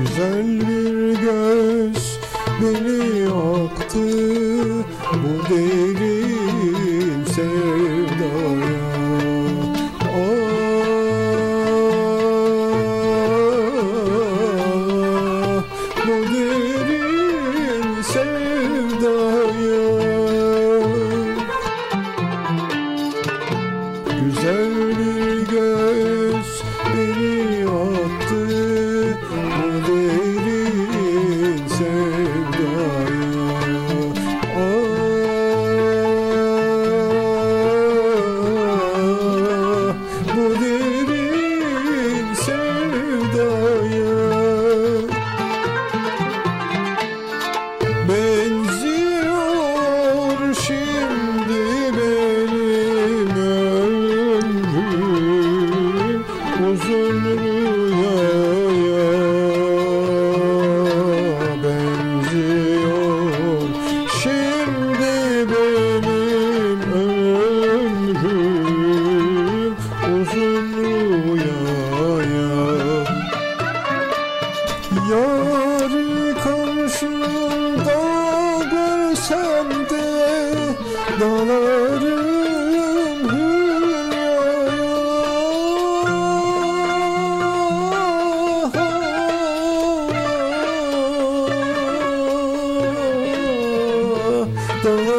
Güzel bir göz beni aktı bu derin sevdaya. Ah, bu derin sevdaya. Güzel bir göz beni attı uzun rüyaya benziyor. Şimdi benim ömrüm uzun rüyaya. Yarı karşımda görsem de Dağlar todo.